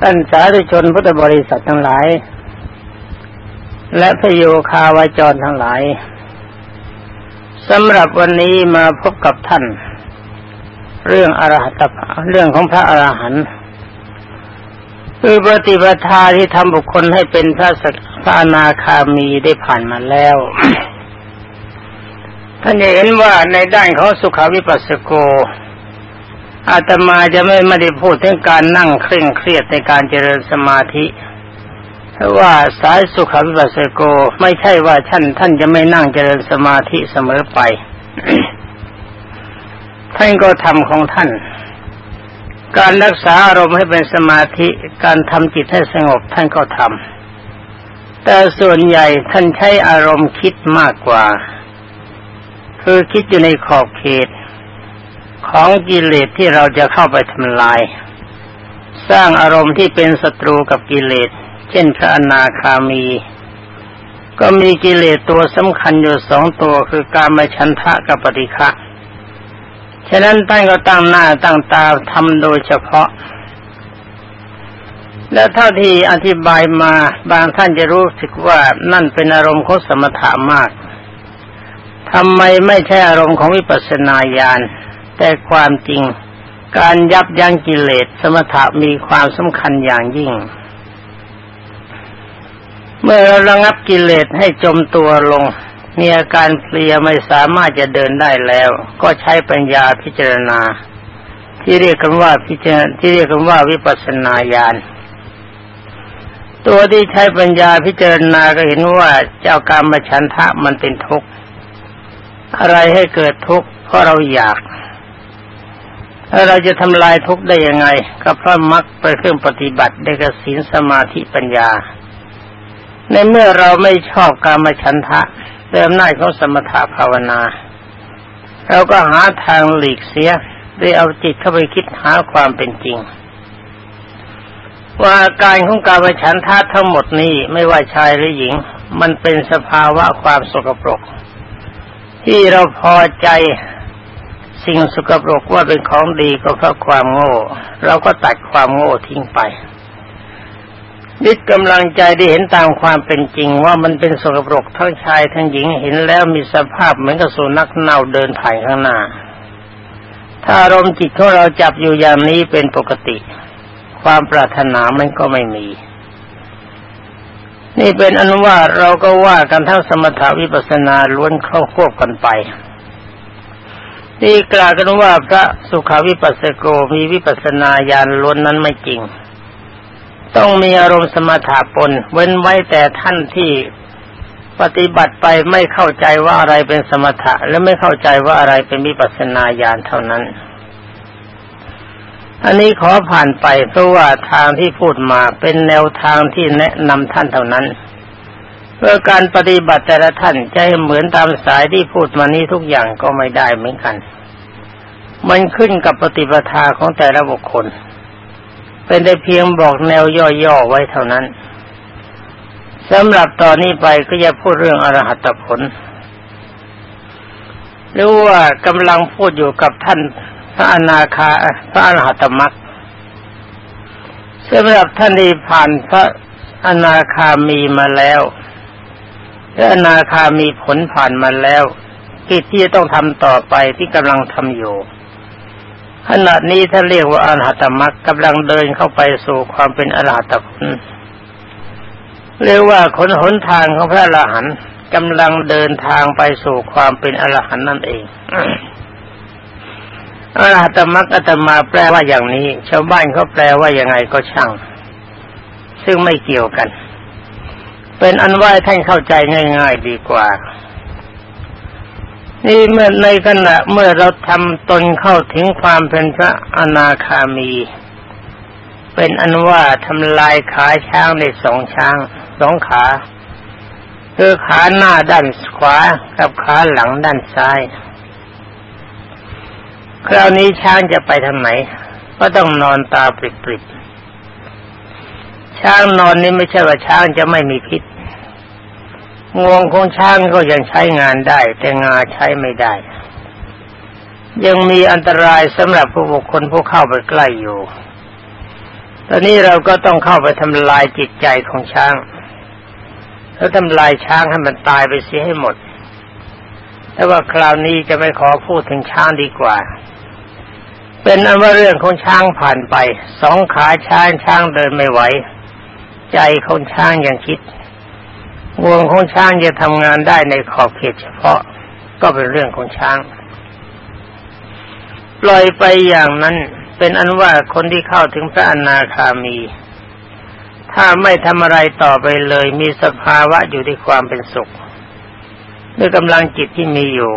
ท่านสาธุชนพุทธบริษัททั้งหลาย และพโยคาวาจรทั้งหลายสำหรับวันนี้มาพบกับท่าน เรื่องอรหัตเรื่องของพระอรหันต์คือปฏิปทาที่ทำบุคคลให้เป็นพระสพระอนาคามีได้ผ่านมาแล้วท่านเห็นว่าในด้านของสุขาวิปัสสโก อาตมาจะไม่ไม่ได้พูดถึงการนั่งเคร่งเครียดในการเจริญสมาธิเพราะว่าสายสุขวิปัสสโกไม่ใช่ว่าท่านท่านจะไม่นั่งเจริญสมาธิเสมอไป ท่านก็ทำของท่าน การรักษาอารมณ์ให้เป็นสมาธิ การทำจิตให้สงบท่านก็ทำแต่ส่วนใหญ่ท่านใช้อารมณ์คิดมากกว่า คือคิดอยู่ในขอบเขต ของกิเลสที่เราจะเข้าไปทำลาย สร้างอารมณ์ที่เป็นศัตรูกับกิเลส เช่นพระอนาคามี ก็มีกิเลสตัวสำคัญอยู่สองตัวคือการมาชันทะกับปฏิฆะฉะนั้นท่านก็ตั้งหน้าตั้งตาทำโดยเฉพาะ และเท่าที่อธิบายมาบางท่านจะรู้สึกว่านั่นเป็นอารมณ์ของสมถามากทำไมไม่ใช่อารมณ์ของวิปัสสนาญาณ แต่ความจริง การยับยั้งกิเลสสมถะมีความสำคัญอย่างยิ่ง เมื่อเราระงับกิเลสให้จมตัวลง มีอาการเพลียไม่สามารถจะเดินได้แล้ว ก็ใช้ปัญญาพิจารณา ที่เรียกกันว่าพิจารที่เรียกกันว่าวิปัสสนาญาณตัวที่ใช้ปัญญาพิจารณาก็เห็นว่าเจ้าการมาชันทะมันเป็นทุกข์อะไรให้เกิดทุกข์เพราะเราอยาก แล้วเราจะทำลายทุกข์ได้ยังไง ก็เพราะมักไปเครื่องปฏิบัติได้กสินสมาธิปัญญา ในเมื่อเราไม่ชอบการมาชันทะเดิมหน้าของสมถะภาวนาเราก็หาทางหลีกเสียด้วยเอาจิตเข้าไปคิดหาความเป็นจริง ว่าการของการประชันทาทั้งหมดนี้ไม่ว่าชายหรือหญิง มันเป็นสภาวะความสกปรกที่เราพอใจ สิ่งสกปรกว่าเป็นของดีก็เพราะความโง่ เราก็ตัดความโง่ทิ้งไปยึดกำลังใจได้เห็นตามความเป็นจริงว่ามันเป็นสกปรกทั้งชายทั้งหญิงเห็นแล้วมีสภาพเหมือนกับสุนัขเน่าเดินผ่านข้างหน้า ถ้าอารมณ์จิตของเราจับอยู่อย่างนี้เป็นปกติ ความปรารถนามันก็ไม่มี นี่เป็นอนุว่าเราก็ว่ากันทั้งสมถาวิปัสนาล้วนเข้าควบกันไป ที่กล่าวกันว่าพระสุขาวิปัสสโกมีวิปัสนาญาณล้วนนั้นไม่จริง ต้องมีอารมณ์สมถะปน เว้นไว้แต่ท่านที่ปฏิบัติไปไม่เข้าใจว่าอะไรเป็นสมถะ และไม่เข้าใจว่าอะไรเป็นวิปัสนาญาณเท่านั้น อันนี้ขอผ่านไปเพราะว่าทางที่พูดมาเป็นแนวทางที่แนะนำท่านเท่านั้น เพื่อการปฏิบัติแต่ละท่านจะเหมือนตามสายที่พูดมานี้ทุกอย่างก็ไม่ได้เหมือนกัน มันขึ้นกับปฏิปทาของแต่ละบุคคล เป็นได้เพียงบอกแนวย่อๆไว้เท่านั้นสำหรับตอนนี้ไปก็จะพูดเรื่องอรหัตผลหรือว่ากำลังพูดอยู่กับท่านพระอนาคาพระอรหัตมรักสำหรับท่านที่ผ่านพระอนาคามีมาแล้ว พระอนาคามีผลผ่านมาแล้วกิจที่จะต้องทำต่อไปที่กำลังทำอยู่ขณะนี้ถ้าเรียกว่าอรหัตมรรคกำลังเดินเข้าไปสู่ความเป็นอรหัตผลเรียกว่าขนหนทางของพระอรหันต์กำลังเดินทางไปสู่ความเป็นอรหันต์นั่นเองอรหัตมรรคอาตมาแปลว่าอย่างนี้ ชาวบ้านเขาแปลว่ายังไงก็ช่าง ซึ่งไม่เกี่ยวกัน เป็นอันว่าท่านเข้าใจง่าย ๆดีกว่า นี่เมื่อในขณะเมื่อเราทำตนเข้าถึงความเป็นพระอนาคามี เป็นอันว่าทำลายขาช้างในสองช้างสองขาคือขาหน้าด้านขวากับขาหลังด้านซ้าย คราวนี้ช้างจะไปทางไหน ก็ต้องนอนตาปริบๆ ช้างนอนนี่ไม่ใช่ว่าช้างจะไม่มีพิษงวงของช้างก็ยังใช้งานได้ แต่งาใช้ไม่ได้ ยังมีอันตรายสำหรับผู้บุคคลผู้เข้าไปใกล้อยู่ ตอนนี้เราก็ต้องเข้าไปทำลายจิตใจของช้างแล้วทำลายช้างให้มันตายไปเสียให้หมด แต่ว่าคราวนี้จะไม่ขอพูดถึงช้างดีกว่า เป็นอันว่าเรื่องของช้างผ่านไป สองขาช้างช้างเดินไม่ไหว ใจของช้างยังคิดงวงของช้างจะทำงานได้ในขอบเขตเฉพาะก็เป็นเรื่องของช้าง ปล่อยไปอย่างนั้นเป็นอันว่าคนที่เข้าถึงพระอนาคามี ถ้าไม่ทำอะไรต่อไปเลยมีสภาวะอยู่ที่ความเป็นสุขด้วยกำลังจิตที่มีอยู่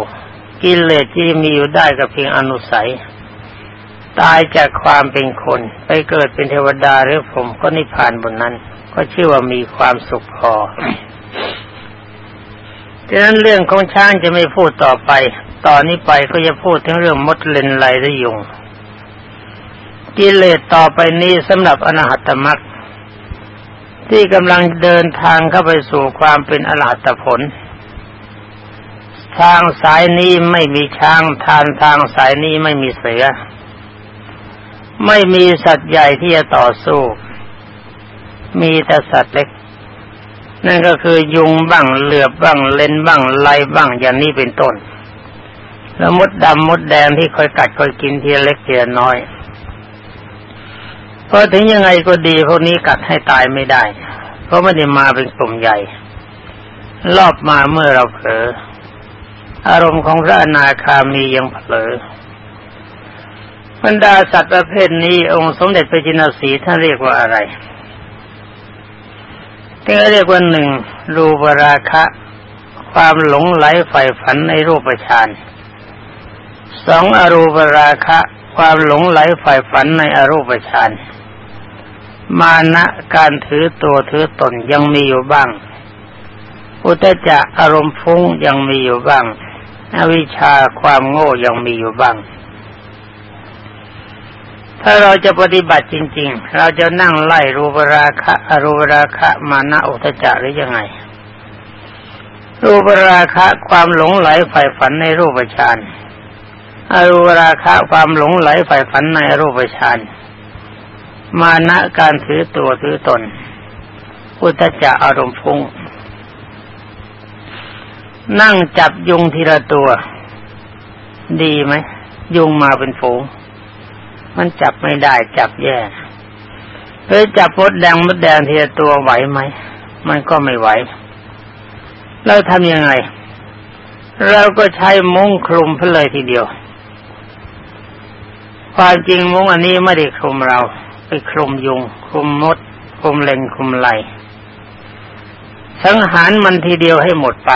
กิเลสที่มีอยู่ได้กับเพียงอนุสัย ตายจากความเป็นคน ไปเกิดเป็นเทวดาหรือผมก็นิพพานบนนั้น ก็ชื่อว่ามีความสุขพอดังนั้นเรื่องของช้างจะไม่พูดต่อไป ตอนนี้ไปก็จะพูดถึงเรื่องมดเลนไรและยุงกิเลสต่อไปนี้สำหรับอนาหัตมรรคที่กำลังเดินทางเข้าไปสู่ความเป็นอรหัตผล ทางสายนี้ไม่มีช้างทานทางสายนี้ไม่มีเสือ ไม่มีสัตว์ใหญ่ที่จะต่อสู้ มีแต่สัตว์เล็ก นั่นก็คือยุงบ้างเหลือบบ้างเลนบ้างไลบ้างอย่างนี้เป็นต้น แล้วมดดำมดแดงที่คอยกัดคอยกินทีเล็กทีน้อยพราะถึงยังไงก็ดีพวกนี้กัดให้ตายไม่ได้ เพราะไม่ได้มาเป็นกลุ่มใหญ่ รอบมาเมื่อเราเผลออารมณ์ของพระอนาคามียังเผลอบรรดาสัตว์ประเภทนี้องค์สมเด็จพระจินสีท่านเรียกว่าอะไร ที่เรียกว่าหนึ่งรูปราคะ ความหลงไหลใฝ่ฝันในรูปฌานสองอรูปราคะ ความหลงไหลใฝ่ฝันในอรูปฌานมานะการถือตัวถือตนยังมีอยู่บ้าง อุตจะอารมณ์ฟุ้งยังมีอยู่บ้าง อวิชชาความโง่ยังมีอยู่บ้าง ถ้าเราจะปฏิบัติจริง ๆ เราจะนั่งไล่รูปราคะอรูปราคะมานะอุตจะหรือยังไง รูปราคะความหลงไหลฝ่ายฝันในรูปฌานอรูปราคะความหลงไหลฝ่ายฝันในรูปฌานมานะการถือตัวถือตน อุตจะอารมณ์ฟุ้งนั่งจับยุงทีละตัว ดีไหม ยุงมาเป็นฝูง มันจับไม่ได้จับแย่เฮ้ยจับมดแดงมดแดงทีละตัวไหวไหม มันก็ไม่ไหว เราทำยังไง เราก็ใช้มุ้งคลุมเพเลยทีเดียว ความจริงมุ้งอันนี้ไม่ได้คลุมเรา ไปคลุมยุง คลุมมด คลุมเลงคลุมไหลสังหารมันทีเดียวให้หมดไป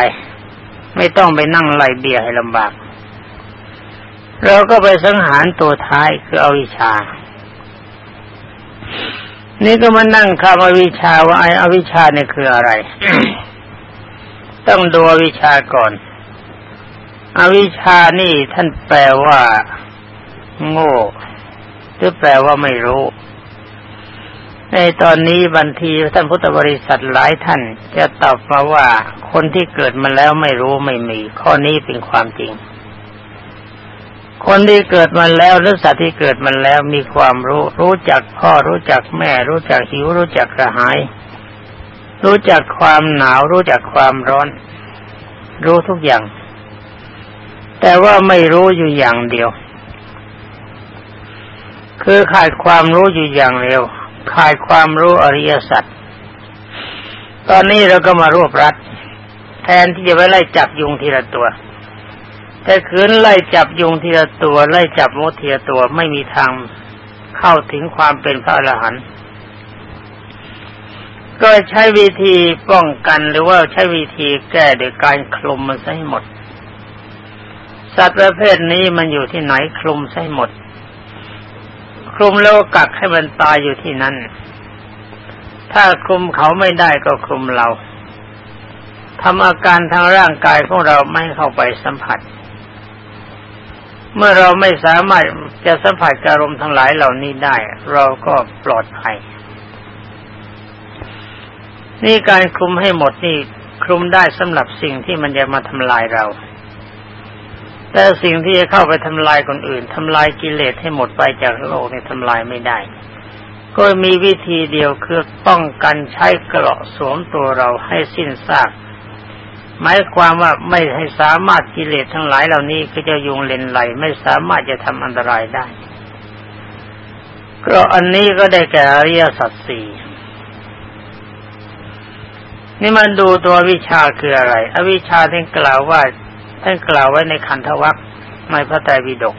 ไม่ต้องไปนั่งไล่เบียให้ลำบาก เราก็ไปสังหารตัวท้ายคืออวิชชา นี่ก็มานั่งคำอวิชชาว่าไอ้อวิชชาเนี่ยคืออะไร ต้องดูอวิชชาก่อน อวิชชานี่ท่านแปลว่า โง่ หรือแปลว่าไม่รู้ ในตอนนี้บันทีท่านพุทธบริษัทหลายท่าน จะตอบมาว่าคนที่เกิดมาแล้วไม่รู้ไม่มี ข้อนี้เป็นความจริง คนที่เกิดมาแล้วหรือสัตว์ที่เกิดมาแล้วมีความรู้ รู้จักพ่อรู้จักแม่ รู้จักหิว รู้จักกระหาย รู้จักความหนาว รู้จักความร้อน รู้ทุกอย่าง แต่ว่าไม่รู้อยู่อย่างเดียว คือขาดความรู้อยู่อย่างเดียวขาดความรู้อริยสัจตอนนี้เราก็มารวบรัดแทนที่จะไปไล่จับยุงทีละตัว แต่คืนไล่จับยุงทีละตัวไล่จับมดทีละตัวไม่มีทางเข้าถึงความเป็นพระอรหันต์ก็ใช้วิธีป้องกันหรือว่าใช้วิธีแก้โดยการคลุมมันให้หมด สัตว์ประเภทนี้มันอยู่ที่ไหนคลุมให้หมด คลุมแล้วกักให้มันตายอยู่ที่นั่น ถ้าคลุมเขาไม่ได้ก็คลุมเราทำอาการทางร่างกายของเราไม่เข้าไปสัมผัส เมื่อเราไม่สามารถจะสัมผัสอารมณ์ทั้งหลายเหล่านี้ได้ เราก็ปลอดภัย นี่การคลุมให้หมดนี่คลุมได้สำหรับสิ่งที่มันจะมาทำลายเรา แต่สิ่งที่จะเข้าไปทำลายคนอื่นทำลายกิเลสให้หมดไปจากโลกนี่ทำลายไม่ได้ ก็มีวิธีเดียวคือป้องกันใช้เกราะสวมตัวเราให้สิ้นซาก หมายความว่าไม่ให้สามารถกิเลสทั้งหลายเหล่านี้ก็จะยุงเลนไหล ไม่สามารถจะทำอันตรายได้กราะอันนี้ก็ได้แก่อริยสัจสี่นี่มันดูตัววิชาคืออะไร อวิชาท่านกล่าวว่าท่านกล่าวไว้ในขันธวัคในพระไตรปิฎก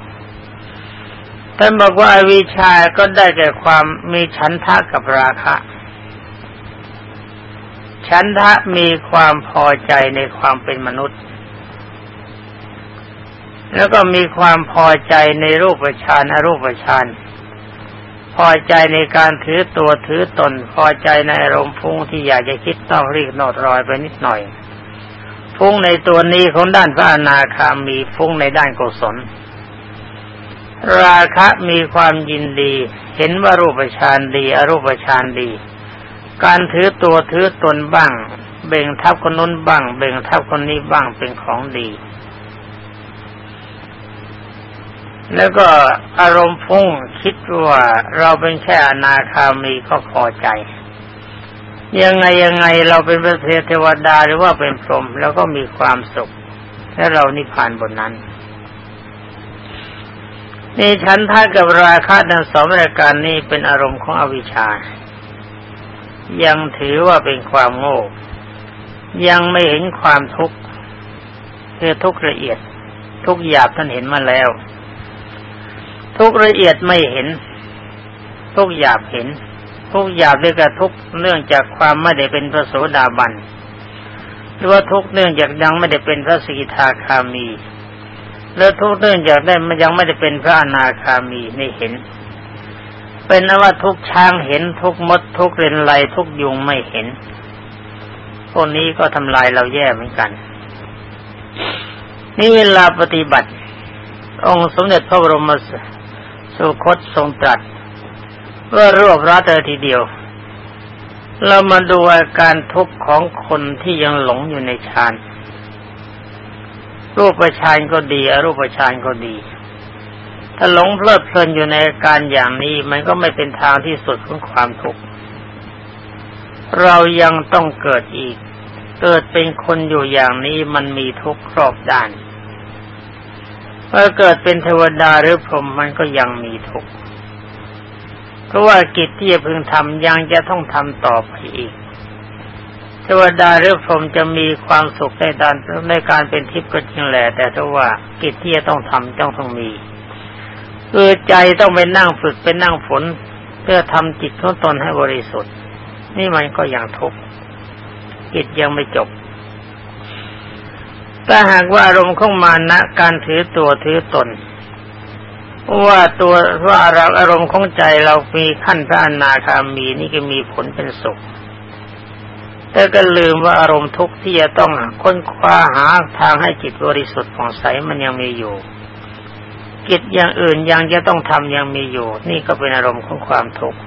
ท่านบอกว่าอวิชาก็ได้แก่ความมีฉันทะกับราคะ ฉันทะมีความพอใจในความเป็นมนุษย์ แล้วก็มีความพอใจในรูปฌานอรูปฌานพอใจในการถือตัวถือตน พอใจในอารมณ์ฟุ้งที่อยากจะคิดต้องรีบโนดรอยไปนิดหน่อยฟุ้งในตัวนี้ของด้านพระอนาคามีฟุ้งในด้านกุศลราคะมีความยินดี เห็นว่ารูปฌานดี อรูปฌานดี การถือตัวถือตนบ้าง เบ่งทับคนนู้นบ้าง เบ่งทับคนนี้บ้างเป็นของดี แล้วก็อารมณ์พุ่งคิดว่าเราเป็นแค่อนาคามีก็พอใจ ยังไงยังไงเราเป็นพระเทวดาหรือว่าเป็นพรหมแล้วก็มีความสุขและเรานิพพานบนนั้นนี่ฉันท่ากับราคะทั้งสองรายการนี้เป็นอารมณ์ของอวิชชา ยังถือว่าเป็นความโง่ ยังไม่เห็นความทุกข์คือทุกละเอียด ทุกหยาบท่านเห็นมาแล้ว ทุกละเอียดไม่เห็น ทุกหยาบเห็น ทุกหยาบด้วยกับทุกเนื่องจากความไม่ได้เป็นพระโสดาบันหรือว่าทุกเนื่องจากยังไม่ได้เป็นพระสกิทาคามี แล้วทุกเนื่องจากได้มันยังไม่ได้เป็นพระอนาคามีนี่เห็น เป็นนว่าทุกช้างเห็นทุกมดทุกเรนไลทุกยุงไม่เห็นพวกนี้ก็ทำลายเราแย่เหมือนกัน นี่เวลาปฏิบัติ องค์สมเด็จพระบรมสุคตทรงตรัสว่ารวบรัดเลยทีเดียว เรามาดูอาการทุกข์ของคนที่ยังหลงอยู่ในฌานรูปฌานก็ดีอรูปฌานก็ดี ถ้าหลงเพลิดเพลินอยู่ในอาการอย่างนี้ มันก็ไม่เป็นทางที่สุดของความทุกข์เรายังต้องเกิดอีก เกิดเป็นคนอยู่อย่างนี้มันมีทุกข์ครอบด้านเมื่อเกิดเป็นเทวดาหรือพรหมมันก็ยังมีทุกข์เพราะว่ากิจที่จะพึงทำยังจะต้องทำต่อไปอีก เทวดาหรือพรหมจะมีความสุขในการในการเป็นทิพย์ก็จริงแหละแต่ถ้าว่ากิจที่จะต้องทำต้องต้องมี คือใจต้องไปนั่งฝึกเป็นนั่งฝน เพื่อทำจิตของตนให้บริสุทธิ์ นี่มันก็ยังทุกข์กิจยังไม่จบถ้าหากว่าอารมณ์ของมานะการถือตัวถือตน ว่าตัวว่าเราอารมณ์ของใจเรามีขั้นพระอนาคามีนี่ก็มีผลเป็นสุข แต่ก็ลืมว่าอารมณ์ทุกข์ที่จะต้องค้นคว้าหาทางให้จิตบริสุทธิ์ผ่องใสมันยังมีอยู่ กิจอย่างอื่นยังจะต้องทำยังมีอยู่ นี่ก็เป็นอารมณ์ของความทุกข์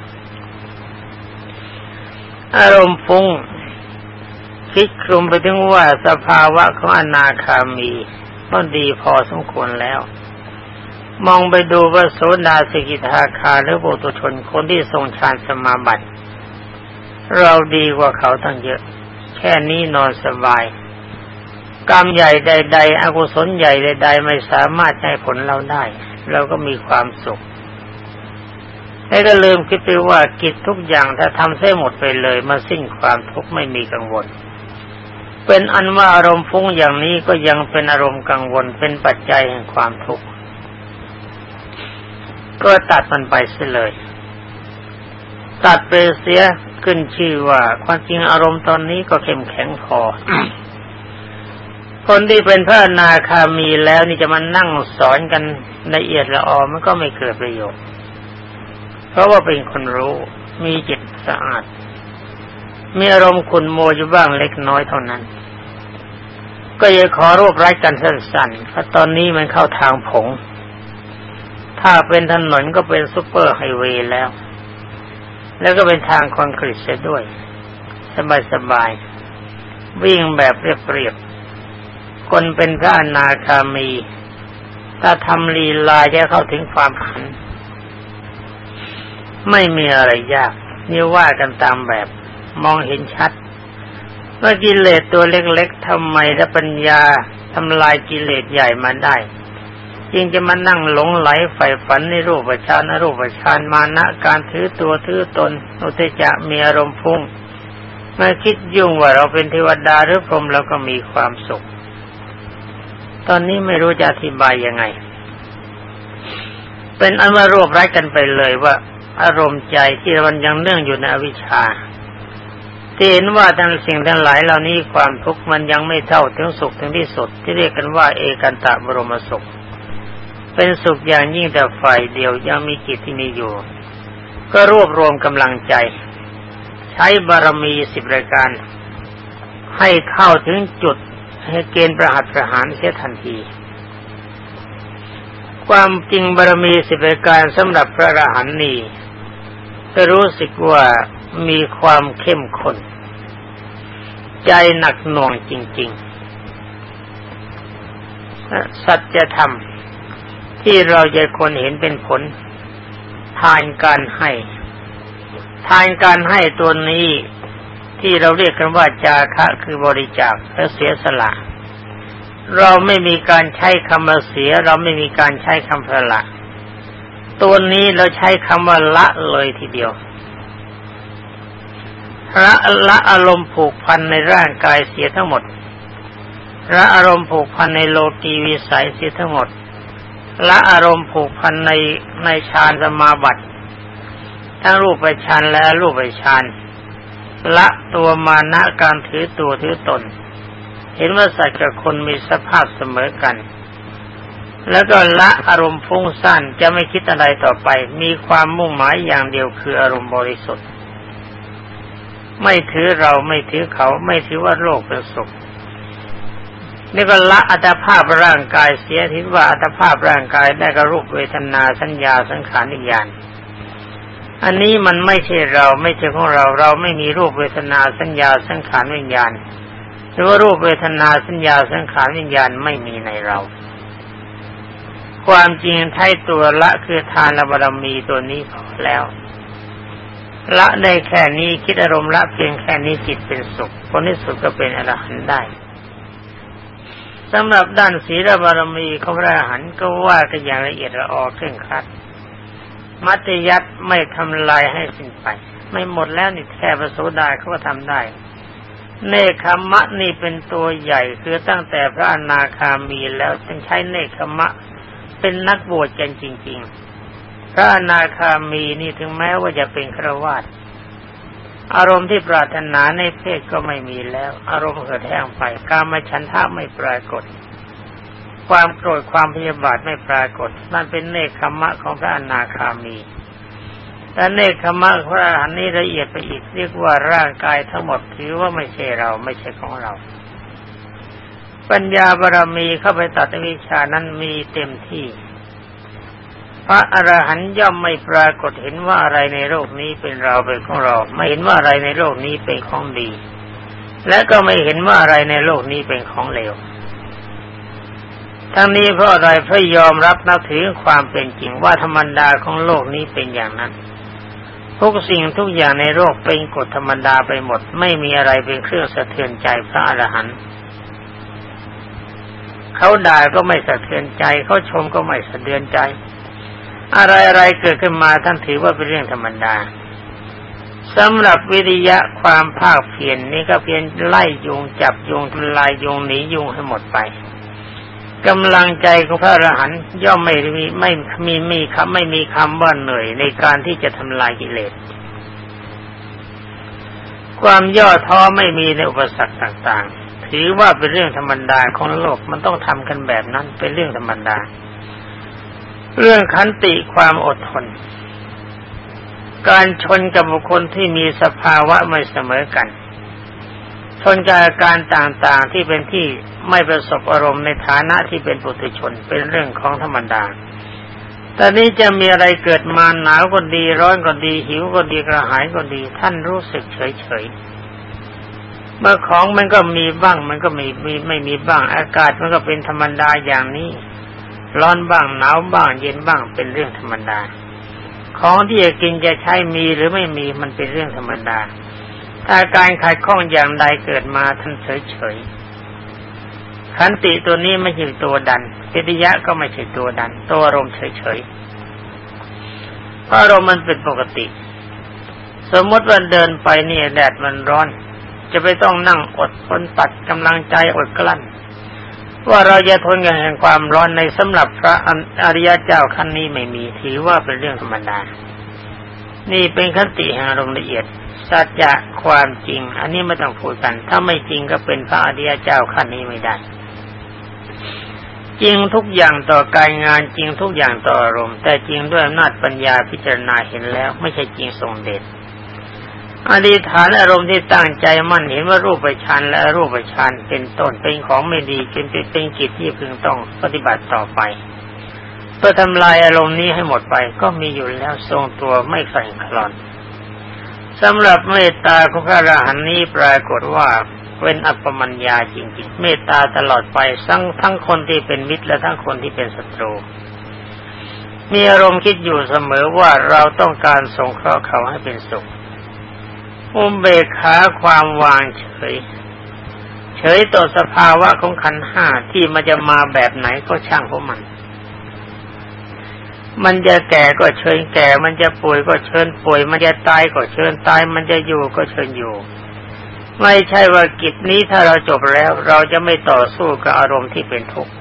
อารมณ์ฟุ้งคิดคลุมไปถึงว่าสภาวะของอนาคามีก็ดีพอสมควรแล้ว มองไปดูว่าโสดาสกิทาคาหรือบุตุชนคนที่ทรงฌานสมาบัติ เราดีกว่าเขาทั้งเยอะ แค่นี้นอนสบาย กรรมใหญ่ใด ๆอกุศลใหญ่ใด ๆ ไม่สามารถให้ผลเราได้ เราก็มีความสุขแล้ก็ลืมคิดไปว่ากิจทุกอย่างถ้าทำเส้หมดไปเลยมาสิ้นความทุกข์ไม่มีกังวล เป็นอันว่าอารมณ์ฟุ้งอย่างนี้ก็ยังเป็นอารมณ์กังวลเป็นปัจจัยแห่งความทุกข์ก็ตัดมันไปเสียเลย ตัดไปเสียขึ้นชื่อว่าความจริงอารมณ์ตอนนี้ก็เข้มแข็งพอ คนที่เป็นพระนาคามีแล้วนี่จะมานั่งสอนกันละเอียดละออมันก็ไม่เกิดประโยชน์ เพราะว่าเป็นคนรู้มีจิตสะอาด มีอารมณ์ขุ่นมัวอยู่บ้างเล็กน้อยเท่านั้น ก็ยังขอรวบรัดกันสั้นๆเพราะตอนนี้มันเข้าทางตรง ถ้าเป็นถนนก็เป็นซุปเปอร์ไฮเวย์แล้ว แล้วก็เป็นทางคอนกรีตเสียด้วย สบายๆ วิ่งแบบเรียบๆ คนเป็นพระอนาคามี ถ้าทำลีลาจะเข้าถึงความขัน ไม่มีอะไรยาก นี่ว่ากันตามแบบ มองเห็นชัดว่ากิเลสตัวเล็กๆทำไมถ้าปัญญาทำลายกิเลสใหญ่มาได้ยิ่งจะมานั่งหลงไหลใฝ่ฝันในรูปฌานรูปฌานมานะการถือตัวถือตนอุตจะมีอารมณ์พุ่งเมื่อคิดยุ่งว่าเราเป็นเทวดาหรือพรหมเราก็มีความสุข ตอนนี้ไม่รู้จะอธิบายยังไง เป็นอันว่ารวบรัดกันไปเลยว่า อารมณ์ใจที่มันยังเนื่องอยู่ในอวิชชาที่เห็นว่าทั้งสิ่งทั้งหลายเหล่านี้ความทุกข์มันยังไม่เท่าถึงสุขถึงที่สุด ที่เรียกกันว่าเอกันตะบรมสุข เป็นสุขอย่างยิ่งแต่ฝ่ายเดียวยังมีจิตที่มีอยู่ ก็รวบรวมกำลังใจ ใช้บารมีสิบรายการให้เข้าถึงจุด ให้เกณฑ์ประหัตประหารเสียทันที ความจริงบารมีสิบรายการสำหรับพระอรหันต์นี้ก็รู้สึกว่ามีความเข้มข้นใจหนักหน่วงจริง ๆ สัจธรรมที่เราจะคนเห็นเป็นผล ทานการให้ ทานการให้ตัวนี้ ที่เราเรียกกันว่าจาคะคือบริจาคและเสียสละ เราไม่มีการใช้คำเสีย เราไม่มีการใช้คำพละ ตัวนี้เราใช้คำว่าละเลยทีเดียวละละอารมณ์ผูกพันในร่างกายเสียทั้งหมดละอารมณ์ผูกพันในโลกีวิสัยเสียทั้งหมดละอารมณ์ผูกพันในในฌานสมาบัติทั้งรูปฌานและรูปฌาน ละตัวมานะการถือตัวถือตน เห็นว่าสัตว์กับคนมีสภาพเสมอกัน แล้วก็ละอารมณ์ฟุ้งซ่านจะไม่คิดอะไรต่อไป มีความมุ่งหมายอย่างเดียวคืออารมณ์บริสุทธิ์ ไม่ถือเราไม่ถือเขาไม่ถือว่าโลกเป็นสุขนี่ก็ละอัตภาพร่างกายเสียทิ้งว่าอัตภาพร่างกายได้กับรูปเวทนาสัญญาสังขารนิยาน อันนี้มันไม่ใช่เราไม่ใช่ของเราเราไม่มีรูปเวทนาสัญญาสังขารวิญญาณหรือว่ารูปเวทนาสัญญาสังขารวิญญาณไม่มีในเรา ความจริงไท้ตัวละคือทานบารมีตัวนี้พอแล้ว ละได้แค่นี้คิดอารมณ์ละเพียงแค่นี้จิตเป็นสุขคนที่สุดก็เป็นอรหันต์ได้สำหรับด้านศีลบารมีของพระอรหันต์ก็ว่ากันอย่างละเอียดละออเคร่งครัด มัตยัตไม่ทำลายให้สิ้นไป ไม่หมดแล้วนี่แค่ประโสดาเขาก็ทำได้ เนคขมะนี่เป็นตัวใหญ่คือตั้งแต่พระอนาคามีแล้วจึงใช้เนคขมะ เป็นนักบวชกันจริง ๆ พระอนาคามีนี่ถึงแม้ว่าจะเป็นฆรวาสอารมณ์ที่ปรารถนาในเพศก็ไม่มีแล้ว อารมณ์เกิดแห้งไปการมาฉันทะไม่ปรากฏ ความโกรธความพยาบาทไม่ปรากฏ นั่นเป็นเนคขมะของพระอนาคามีแต่เนคขมะพระอรหันต์นี้ละเอียดไปอีกเรียกว่าร่างกายทั้งหมดถือว่าไม่ใช่เราไม่ใช่ของเรา ปัญญาบารมีเข้าไปตัดวิชานั้นมีเต็มที่ พระอรหันต์ย่อมไม่ปรากฏเห็นว่าอะไรในโลกนี้เป็นเราเป็นของเรา ไม่เห็นว่าอะไรในโลกนี้เป็นของดี และก็ไม่เห็นว่าอะไรในโลกนี้เป็นของเลว ทั้งนี้เพราะอะไรเพราะยอมรับนับถือความเป็นจริงว่าธรรมดาของโลกนี้เป็นอย่างนั้น ทุกสิ่งทุกอย่างในโลกเป็นกฎธรรมดาไปหมด ไม่มีอะไรเป็นเครื่องสะเทือนใจพระอรหันต์เขาด่าก็ไม่สะเทือนใจเขาชมก็ไม่สะเทือนใจ อะไรอะไรเกิดขึ้นมาท่านถือว่าเป็นเรื่องธรรมดาสำหรับวิริยะความภาคเพียรนนี่ก็เพียงไล่ยุงจับยุงทลายยุงหนียุงให้หมดไป กำลังใจของพระอรหันต์ย่อมไม่มีไม่มีมีคำไม่มีคำว่าเหนื่อยในการที่จะทำลายกิเลส ความย่อท้อไม่มีในอุปสรรคต่างๆ ถือว่าเป็นเรื่องธรรมดาของโลกมันต้องทำกันแบบนั้นเป็นเรื่องธรรมดา เรื่องขันติความอดทน การชนกับบุคคลที่มีสภาวะไม่เสมอกัน ชนกับอาการต่างๆที่เป็นที่ไม่ประสบอารมณ์ในฐานะที่เป็นปุถุชนเป็นเรื่องของธรรมดาแต่นี้จะมีอะไรเกิดมาหนาวก็ดีร้อนก็ดี หิวก็ดีกระหายก็ดี ท่านรู้สึกเฉยๆเมื่อของมันก็มีบ้าง มันก็มีมีไม่มีบ้าง อากาศมันก็เป็นธรรมดาอย่างนี้ ร้อนบ้างหนาวบ้าง เย็นบ้างเป็นเรื่องธรรมดา ของที่จะกินจะใช้มีหรือไม่มีมันเป็นเรื่องธรรมดา ถ้าการขัดข้องอย่างใดเกิดมาท่านเฉยเฉยขันติตัวนี้ไม่ใช่ตัวดันปิติยะก็ไม่ใช่ตัวดัน ตัวอารมณ์เฉยเฉยเพราะอารมณ์มันเป็นปกติ สมมติวันเดินไปนี่แดดมันร้อน จะไปต้องนั่งอดทนตัดกำลังใจอดกลั้น ว่าเราจะทนกับแห่งความร้อนในสำหรับพระอริยเจ้าขั้นนี้ไม่มีถือว่าเป็นเรื่องธรรมดา นี่เป็นคติแห่งอารมณ์ละเอียด สัจจะความจริง อันนี้ไม่ต้องพูดกัน ถ้าไม่จริงก็เป็นพระอริยเจ้าขั้นนี้ไม่ได้จริงทุกอย่างต่อการงานจริงทุกอย่างต่ออารมณ์แต่จริงด้วยอำนาจปัญญาพิจารณาเห็นแล้ว ไม่ใช่จริงทรงเดชอธิษฐานอารมณ์ที่ตั้งใจมั่นเห็นว่ารูปฌานและรูปฌานเป็นต้นเป็นของไม่ดีเป็นเป็นกิจที่พึงต้องปฏิบัติต่อไป เพื่อทำลายอารมณ์นี้ให้หมดไป ก็มีอยู่แล้วทรงตัวไม่สั่นคลอนสำหรับเมตตาของพระอรหันต์นี้ปรากฏว่าเป็นอัปปมัญญาจริงๆ เมตตาตลอดไปทั้งทั้งคนที่เป็นมิตรและทั้งคนที่เป็นศัตรู มีอารมณ์คิดอยู่เสมอว่าเราต้องการสงเคราะห์เขาให้เป็นสุข อุเบกขาความวางเฉย เฉยต่อสภาวะของขันห้าที่มันจะมาแบบไหนก็ช่างของมัน มันจะแก่ก็เชิญแก่ มันจะป่วยก็เชิญป่วย มันจะตายก็เชิญตาย มันจะอยู่ก็เชิญอยู่ ไม่ใช่ว่ากิจนี้ถ้าเราจบแล้ว เราจะไม่ต่อสู้กับอารมณ์ที่เป็นทุกข์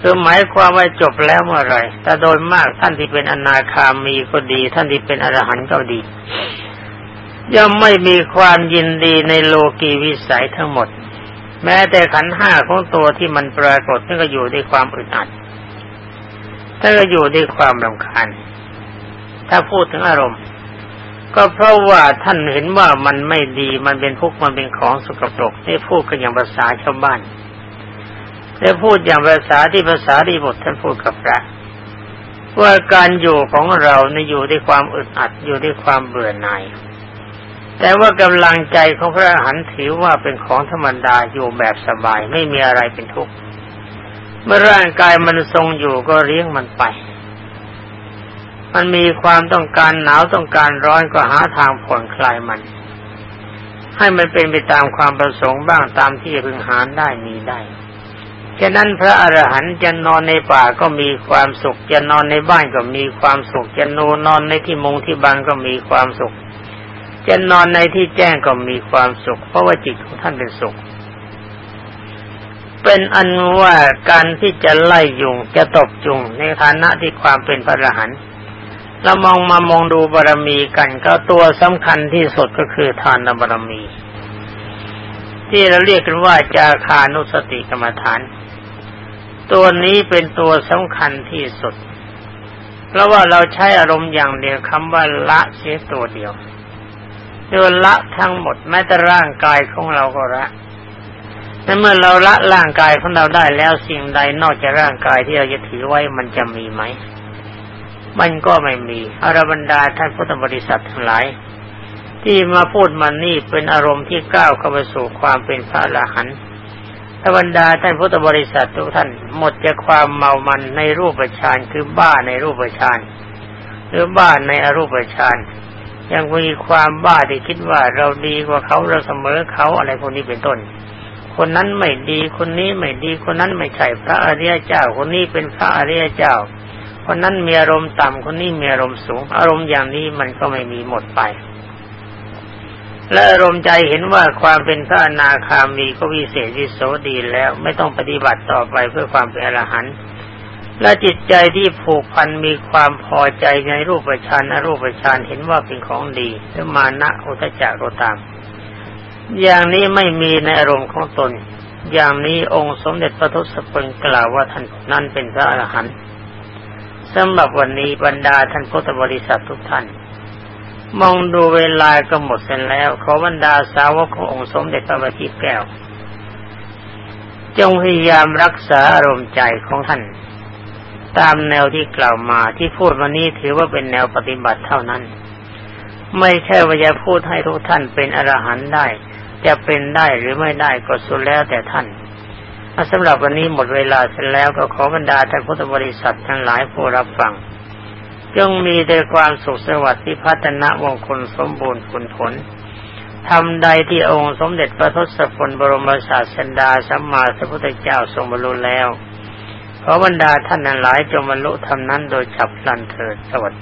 คือหมายความว่าจบแล้วเมื่อไรแต่โดยมากท่านที่เป็นอนาคามีก็ดี ท่านที่เป็นอรหันต์ก็ดี ย่อมไม่มีความยินดีในโลกีวิสัยทั้งหมด แม้แต่ขันห้าของตัวที่มันปรากฏนั่นก็อยู่ด้วยความอึดอัด ถ้าก็อยู่ด้วยความรำคาญ ถ้าพูดถึงอารมณ์ ก็เพราะว่าท่านเห็นว่ามันไม่ดี มันเป็นทุกข์มันเป็นของสกปรกที่พูดกันอย่างภาษาชาวบ้านและพูดอย่างภาษาที่ภาษาดีบทท่านพูดกับพระว่าการอยู่ของเราในอยู่ด้วยความอึดอัดอยู่ด้วยความเบื่อหน่าย แต่ว่ากำลังใจของพระอรหันต์ถือว่าเป็นของธรรมดาอยู่แบบสบายไม่มีอะไรเป็นทุกข์ เมื่อร่างกายมันทรงอยู่ก็เลี้ยงมันไป มันมีความต้องการหนาวต้องการร้อนก็หาทางผ่อนคลายมัน ให้มันเป็นไปตามความประสงค์บ้างตามที่พึงหารได้มีได้ฉะนั้นพระอรหันต์จะนอนในป่าก็มีความสุข จะนอนในบ้านก็มีความสุข จะนูนอนในที่มุงที่บังก็มีความสุข จะนอนในที่แจ้งก็มีความสุข เพราะว่าจิตของท่านเป็นสุข เป็นอันว่าการที่จะไล่ยุงจะตบจุงในฐานะที่ความเป็นพระอรหันต์เรามองมามองดูบารมีกันก็ตัวสำคัญที่สุดก็คือทานบารมี ที่เราเรียกกันว่าจาคานุสติกรรมฐาน ตัวนี้เป็นตัวสำคัญที่สุด เพราะว่าเราใช้อารมณ์อย่างเดียวคำว่าละเสียตัวเดียวโดนละทั้งหมดแม้แต่ร่างกายของเราก็ละ แต่เมื่อเราละร่างกายของเราได้แล้วสิ่งใดนอกจากร่างกายที่เราจะถือไว้มันจะมีไหม มันก็ไม่มีอรบรรดาท่านพุทธบริษัททั้งหลาย ที่มาพูดมันนี่เป็นอารมณ์ที่ก้าวเข้าไปสู่ความเป็นพระอรหันต์ธรรมดาท่านพุทธบริษัททุกท่านหมดจากความเมามันในรูปฌานคือบ้าในรูปฌานหรือบ้าในอรูปฌานยังมีความบ้าที่คิดว่าเราดีกว่าเขาเราเสมอเขาอะไรพวกนี้เป็นต้น คนนั้นไม่ดี คนนี้ไม่ดี คนนั้นไม่ใช่พระอริยเจ้า คนนี้เป็นพระอริยเจ้า คนนั้นมีอารมณ์ต่ำคนนี้มีอารมณ์สูง อารมณ์อย่างนี้มันก็ไม่มีหมดไป และอารมณ์ใจเห็นว่าความเป็นพระอนาคามีก็วิเศษวิโสดีแล้ว ไม่ต้องปฏิบัติต่อไปเพื่อความเป็นอรหันต์และจิตใจที่ผูกพันมีความพอใจในรูปฌานอรูปฌานเห็นว่าเป็นของดีหรือมานะอุตจักโรตาม อย่างนี้ไม่มีในอารมณ์ของตน อย่างนี้องค์สมเด็จพระทศพลกล่าวว่าท่านนั้นเป็นพระอรหันต์สำหรับวันนี้บรรดาท่านพุทธบริษัททุกท่าน มองดูเวลาก็หมดเสร็จแล้ว ขอบรรดาสาวกขององค์สมเด็จพระบัณฑิตแก้ว จงพยายามรักษาอารมณ์ใจของท่าน ตามแนวที่กล่าวมาที่พูดวันนี้ถือว่าเป็นแนวปฏิบัติเท่านั้น ไม่ใช่ว่าจะพูดให้ทุกท่านเป็นอรหันต์ได้ จะเป็นได้หรือไม่ได้ก็สุดแล้วแต่ท่านสำหรับวันนี้หมดเวลาเสร็จแล้วก็ขอบรรดาท่านพุทธบริษัททั้งหลายผู้รับฟังจงมีแต่ความสุขสวัสดิ์ที่พัฒนามงคลสมบูรณ์ผลผลทำใดที่องค์สมเด็จพระทศพลบรมศาสดาสัมมาสัมพุทธเจ้าทรงบรรลุแล้วขอบรรดาท่านนั้นหลายจงบรรลุธรรมนั้นโดยฉับพลันเถิดสวัสดี